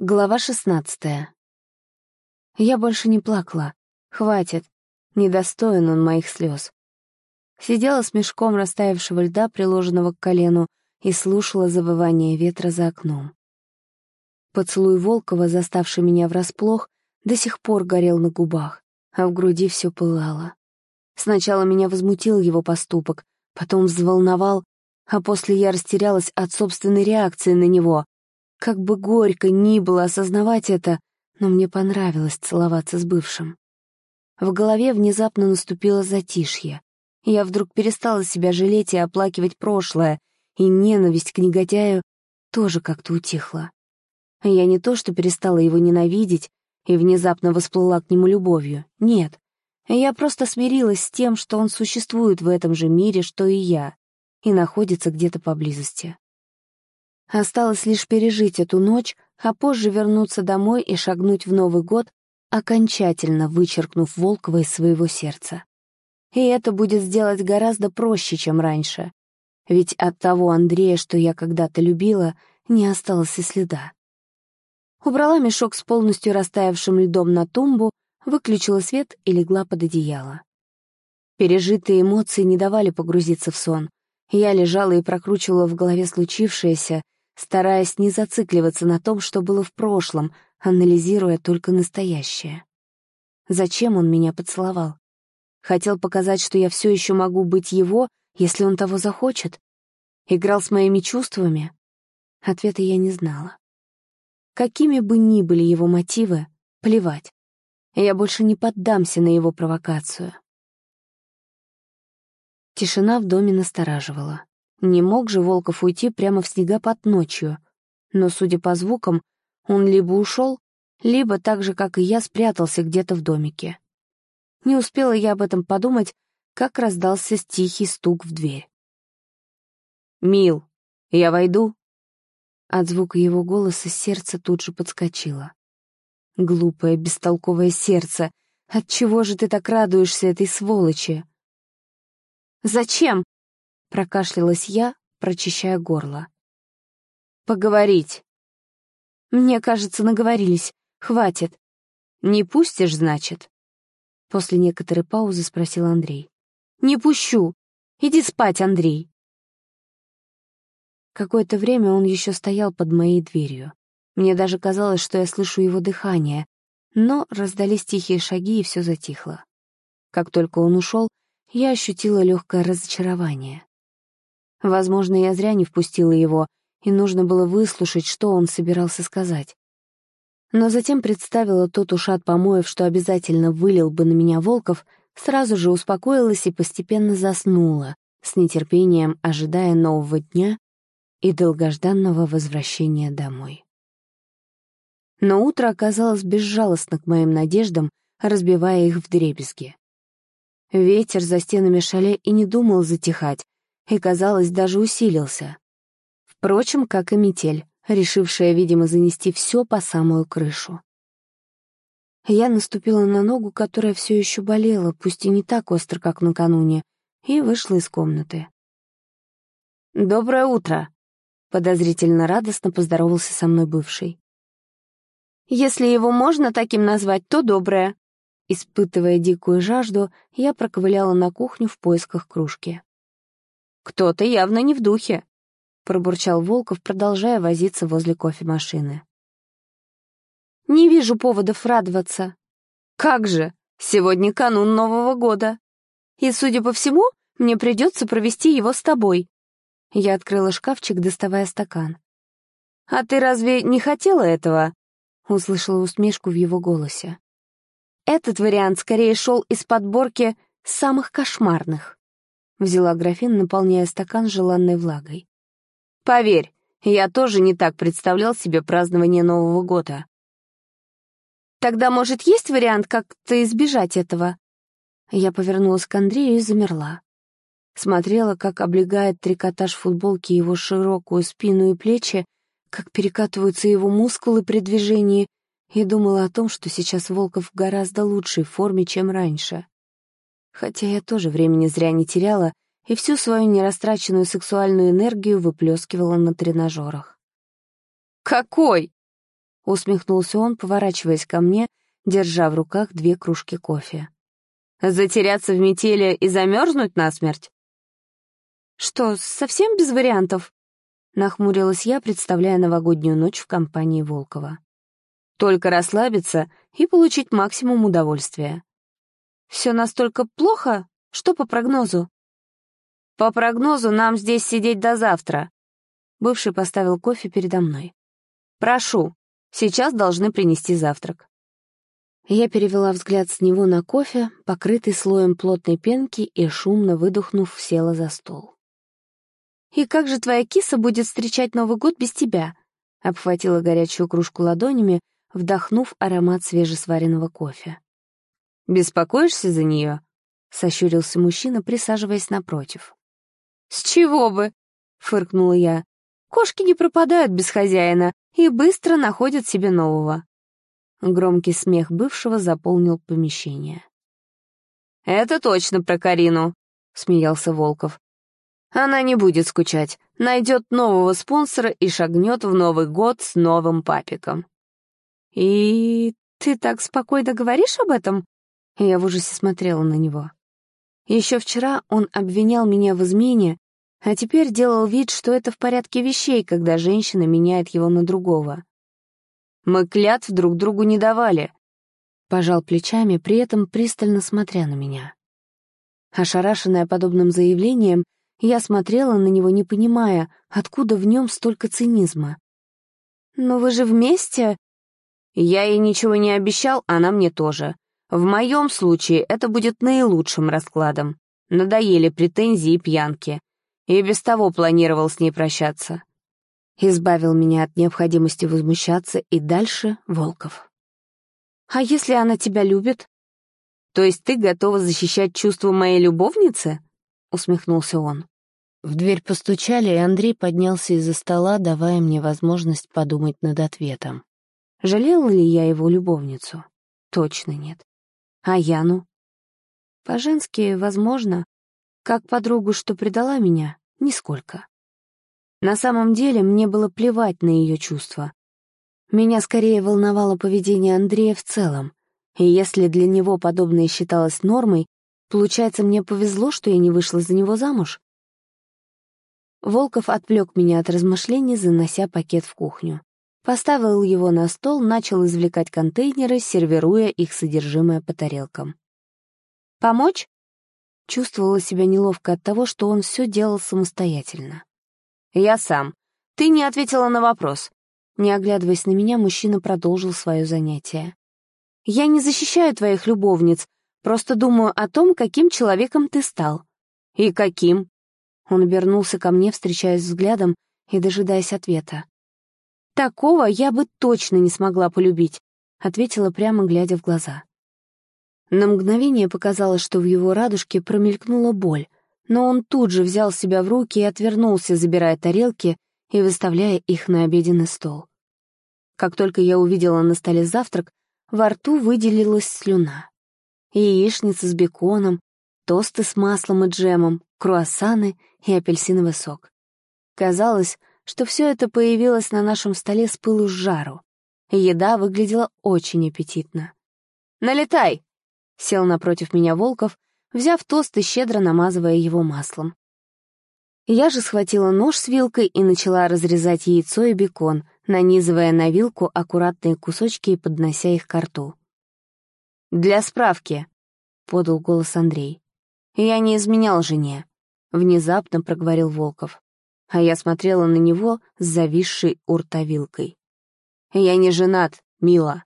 Глава шестнадцатая. Я больше не плакала. Хватит. Недостоин он моих слез. Сидела с мешком растаявшего льда, приложенного к колену, и слушала завывание ветра за окном. Поцелуй Волкова, заставший меня врасплох, до сих пор горел на губах, а в груди все пылало. Сначала меня возмутил его поступок, потом взволновал, а после я растерялась от собственной реакции на него — как бы горько ни было осознавать это, но мне понравилось целоваться с бывшим. В голове внезапно наступило затишье. Я вдруг перестала себя жалеть и оплакивать прошлое, и ненависть к негодяю тоже как-то утихла. Я не то что перестала его ненавидеть и внезапно восплыла к нему любовью. Нет. Я просто смирилась с тем, что он существует в этом же мире, что и я, и находится где-то поблизости. Осталось лишь пережить эту ночь, а позже вернуться домой и шагнуть в Новый год, окончательно вычеркнув Волкова из своего сердца. И это будет сделать гораздо проще, чем раньше. Ведь от того Андрея, что я когда-то любила, не осталось и следа. Убрала мешок с полностью растаявшим льдом на тумбу, выключила свет и легла под одеяло. Пережитые эмоции не давали погрузиться в сон. Я лежала и прокручивала в голове случившееся, стараясь не зацикливаться на том, что было в прошлом, анализируя только настоящее. Зачем он меня поцеловал? Хотел показать, что я все еще могу быть его, если он того захочет? Играл с моими чувствами? Ответа я не знала. Какими бы ни были его мотивы, плевать. Я больше не поддамся на его провокацию. Тишина в доме настораживала. Не мог же Волков уйти прямо в снегопад ночью. Но, судя по звукам, он либо ушел, либо так же, как и я, спрятался где-то в домике. Не успела я об этом подумать, как раздался тихий стук в дверь. «Мил, я войду?» От звука его голоса сердце тут же подскочило. «Глупое, бестолковое сердце! Отчего же ты так радуешься этой сволочи?» «Зачем?» — прокашлялась я, прочищая горло. «Поговорить». «Мне кажется, наговорились. Хватит». «Не пустишь, значит?» После некоторой паузы спросил Андрей. «Не пущу. Иди спать, Андрей». Какое-то время он еще стоял под моей дверью. Мне даже казалось, что я слышу его дыхание, но раздались тихие шаги, и все затихло. Как только он ушел, я ощутила легкое разочарование. Возможно, я зря не впустила его, и нужно было выслушать, что он собирался сказать. Но затем представила тот ушат помоев, что обязательно вылил бы на меня Волков, сразу же успокоилась и постепенно заснула, с нетерпением ожидая нового дня и долгожданного возвращения домой. Но утро оказалось безжалостно к моим надеждам, разбивая их в дребезги. Ветер за стенами шале и не думал затихать, и, казалось, даже усилился. Впрочем, как и метель, решившая, видимо, занести все по самую крышу. Я наступила на ногу, которая все еще болела, пусть и не так остро, как накануне, и вышла из комнаты. «Доброе утро!» — подозрительно радостно поздоровался со мной бывший. «Если его можно таким назвать, то доброе». Испытывая дикую жажду, я проковыляла на кухню в поисках кружки. «Кто-то явно не в духе», — пробурчал Волков, продолжая возиться возле кофемашины. «Не вижу поводов радоваться». «Как же! Сегодня канун Нового года. И, судя по всему, мне придется провести его с тобой». Я открыла шкафчик, доставая стакан. «А ты разве не хотела этого?» — услышала усмешку в его голосе. Этот вариант скорее шел из подборки самых кошмарных. Взяла графин, наполняя стакан желанной влагой. «Поверь, я тоже не так представлял себе празднование Нового года». «Тогда, может, есть вариант как-то избежать этого?» Я повернулась к Андрею и замерла. Смотрела, как облегает трикотаж футболки его широкую спину и плечи, как перекатываются его мускулы при движении, и думала о том, что сейчас Волков в гораздо лучшей форме, чем раньше. Хотя я тоже времени зря не теряла и всю свою нерастраченную сексуальную энергию выплескивала на тренажерах. «Какой?» усмехнулся он, поворачиваясь ко мне, держа в руках две кружки кофе. «Затеряться в метели и замерзнуть насмерть?» «Что, совсем без вариантов?» — нахмурилась я, представляя новогоднюю ночь в компании Волкова. «Только расслабиться и получить максимум удовольствия». «Все настолько плохо? Что по прогнозу?» «По прогнозу нам здесь сидеть до завтра». Бывший поставил кофе передо мной. «Прошу, сейчас должны принести завтрак». Я перевела взгляд с него на кофе, покрытый слоем плотной пенки, и, шумно выдохнув, села за стол. «И как же твоя киса будет встречать Новый год без тебя?» Обхватила горячую кружку ладонями, вдохнув аромат свежесваренного кофе. «Беспокоишься за нее?» — сощурился мужчина, присаживаясь напротив. «С чего бы?» — фыркнула я. «Кошки не пропадают без хозяина и быстро находят себе нового». Громкий смех бывшего заполнил помещение. «Это точно про Карину», — смеялся Волков. «Она не будет скучать, найдет нового спонсора и шагнет в Новый год с новым папиком». «И ты так спокойно говоришь об этом?» Я в ужасе смотрела на него. Еще вчера он обвинял меня в измене, а теперь делал вид, что это в порядке вещей, когда женщина меняет его на другого. Мы клятв друг другу не давали. Пожал плечами, при этом пристально смотря на меня. Ошарашенная подобным заявлением, я смотрела на него, не понимая, откуда в нем столько цинизма. «Но вы же вместе?» Я ей ничего не обещал, она мне тоже. В моем случае это будет наилучшим раскладом. Надоели претензии и пьянки. И без того планировал с ней прощаться. Избавил меня от необходимости возмущаться и дальше Волков. «А если она тебя любит?» «То есть ты готова защищать чувства моей любовницы?» — усмехнулся он. В дверь постучали, и Андрей поднялся из-за стола, давая мне возможность подумать над ответом. Жалела ли я его любовницу? Точно нет. А Яну? По-женски, возможно. Как подругу, что предала меня, нисколько. На самом деле мне было плевать на ее чувства. Меня скорее волновало поведение Андрея в целом. И если для него подобное считалось нормой, получается, мне повезло, что я не вышла за него замуж. Волков отвлек меня от размышлений, занося пакет в кухню. Поставил его на стол, начал извлекать контейнеры, сервируя их содержимое по тарелкам. «Помочь?» Чувствовала себя неловко от того, что он все делал самостоятельно. «Я сам. Ты не ответила на вопрос». Не оглядываясь на меня, мужчина продолжил свое занятие. «Я не защищаю твоих любовниц, просто думаю о том, каким человеком ты стал». «И каким?» Он обернулся ко мне, встречаясь взглядом и дожидаясь ответа. «Такого я бы точно не смогла полюбить», — ответила прямо, глядя в глаза. На мгновение показалось, что в его радужке промелькнула боль, но он тут же взял себя в руки и отвернулся, забирая тарелки и выставляя их на обеденный стол. Как только я увидела на столе завтрак, во рту выделилась слюна. Яичница с беконом, тосты с маслом и джемом, круассаны и апельсиновый сок. Казалось, что все это появилось на нашем столе с пылу с жару. Еда выглядела очень аппетитно. «Налетай!» — сел напротив меня Волков, взяв тост и щедро намазывая его маслом. Я же схватила нож с вилкой и начала разрезать яйцо и бекон, нанизывая на вилку аккуратные кусочки и поднося их к рту. «Для справки», — подал голос Андрей. «Я не изменял жене», — внезапно проговорил Волков а я смотрела на него с зависшей уртовилкой. «Я не женат, мила»,